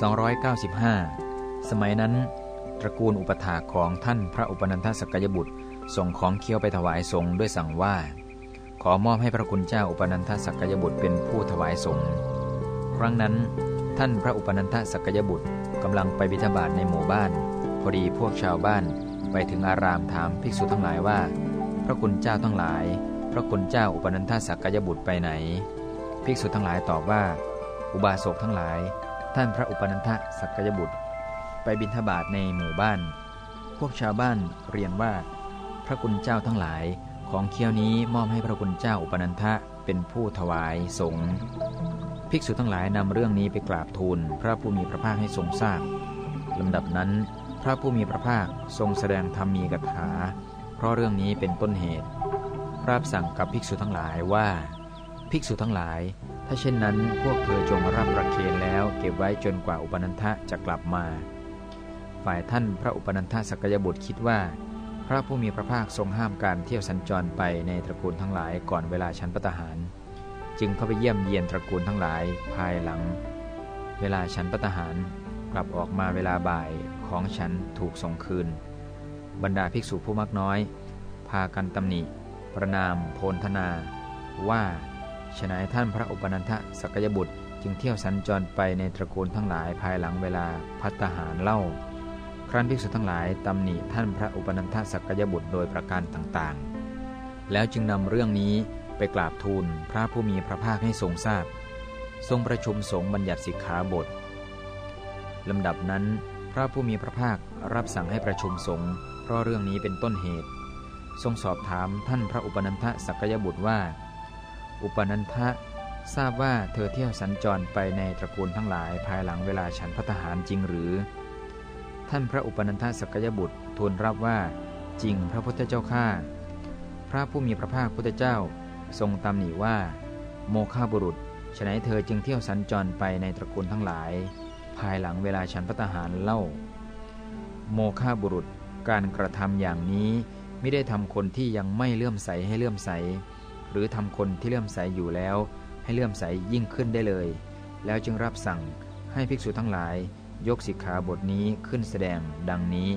295 สมัยนั้น ตระกูลอุปถาของท่านพระอุปนันทสกยบุตร ส่งของเคี้ยวไปถวายสงฆ์ด้วยสั่งว่า ขอมอบให้พระคุณเจ้าอุปนันทสกยบุตรเป็นผู้ถวายสงฆ์ครั้งนั้น ท่านพระอุปนันทสกยบุตรกำลังไปบิณฑบาตในหมู่บ้าน พอดีพวกชาวบ้านไปถึงอารามถามภิกษุทั้งหลายว่า พระคุณเจ้าทั้งหลาย พระคุณเจ้าอุปนันทสกยบุตรไปไหน ภิกษุทั้งหลายตอบว่า อุบาสกทั้งหลาย ท่านพระอุปนันทสักยบุตร ไปบิณฑบาตในหมู่บ้าน พวกชาวบ้านเรียนว่า พระคุณเจ้าทั้งหลายของเคี้ยวนี้มอบให้พระคุณเจ้าอุปนันทะเป็นผู้ถวายสงฆ์ภิกษุทั้งหลายนำเรื่องนี้ไปกราบทูลพระผู้มีพระภาคให้ทรงทราบลำดับนั้นพระผู้มีพระภาคทรงแสดงธรรมมีกถา เพราะเรื่องนี้เป็นต้นเหตุรับสั่งกับภิกษุทั้งหลายว่า ภิกษุทั้งหลาย ถ้าเช่นนั้นพวกเธอจงรับประเคนแล้วเก็บไว้จนกว่าอุปนันทะจะกลับมา ฝ่ายท่านพระอุปนันทสักยบุตรคิดว่า พระผู้มีพระภาคทรงห้ามการเที่ยวสัญจรไปในตระกูลทั้งหลายก่อนเวลาชั้นปัตหาร จึงเข้าไปเยี่ยมเยียนตระกูลทั้งหลายภายหลัง เวลาชั้นปัตหารกลับออกมาเวลาบ่ายของฉันถูกส่งคืน บรรดาภิกษุผู้มักน้อย พากันตำหนิ ประนาม โพลธนา ว่า ฉนัยท่านพระอุปนันทสกยบุตรจึงเที่ยวสัญจรไปในตระกูลทั้งหลายภายหลังเวลาพัตหารเล่า ครั้นภิกษุทั้งหลายตำหนิท่านพระอุปนันทสักยบุตรโดยประการต่างๆ แล้วจึงนำเรื่องนี้ไปกราบทูลพระผู้มีพระภาคให้ทรงทราบ ทรงประชุมสงฆ์บัญญัติสิกขาบทลำดับนั้น พระผู้มีพระภาครับสั่งให้ประชุมสงฆ์เพราะเรื่องนี้เป็นต้นเหตุ ทรงสอบถามท่านพระอุปนันทสักยบุตรว่า อุปนันทะทราบว่าเธอเที่ยวสัญจรไปในตระกูลทั้งหลายภายหลังเวลาฉันพัฒหารจริงหรือ ท่านพระอุปนันทสกยบุตรทูลรับว่าจริงพระพุทธเจ้าข้าพระผู้มีพระภาคพุทธเจ้าทรงตำหนิว่า โมฆะบุรุษฉนัยเธอจึงเที่ยวสัญจรไปในตระกูลทั้งหลาย ภายหลังเวลาฉันพัฒหารเล่า โมฆะบุรุษการกระทำอย่างนี้ไม่ได้ทำคนที่ยังไม่เลื่อมใสให้เลื่อมใส หรือทำคนที่เลื่อมใสอยู่แล้ว ให้เลื่อมใสยิ่งขึ้นได้เลย แล้วจึงรับสั่งให้ภิกษุทั้งหลาย ยกสิกขาบทนี้ขึ้นแสดงดังนี้